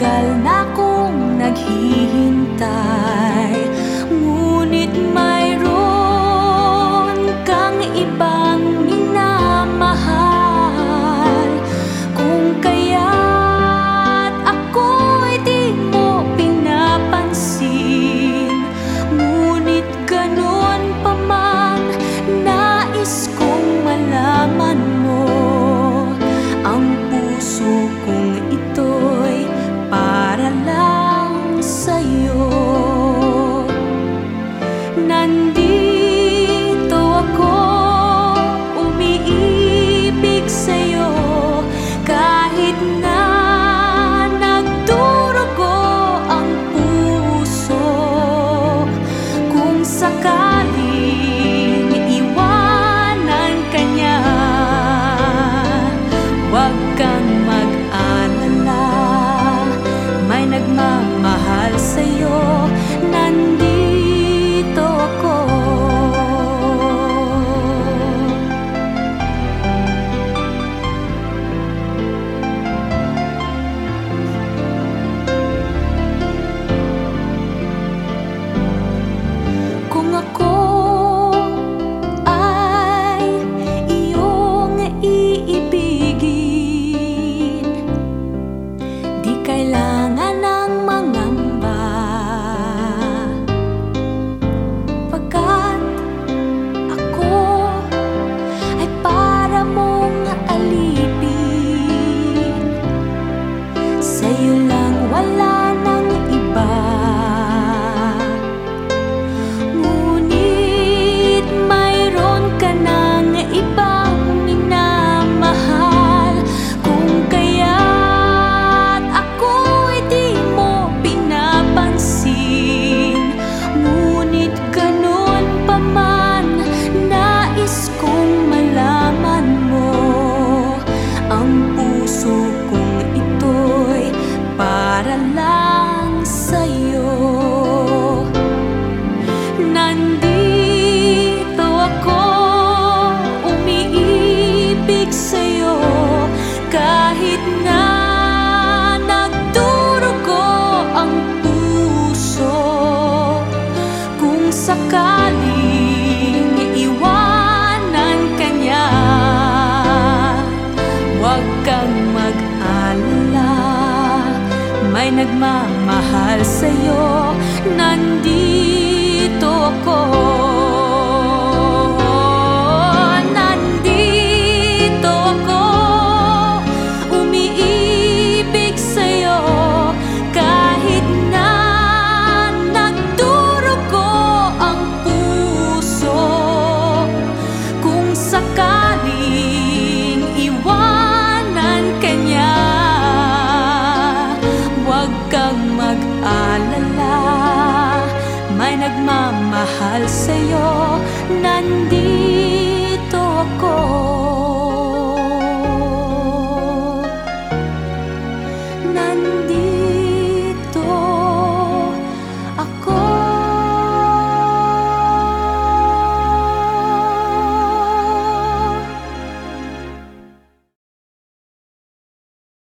matagal na kong naghihintay. gone. puso kong ito'y para lang sa'yo. Nandito ako. nagmamahal sa'yo, nandito ako. may nagmamahal sa'yo, nandito ako.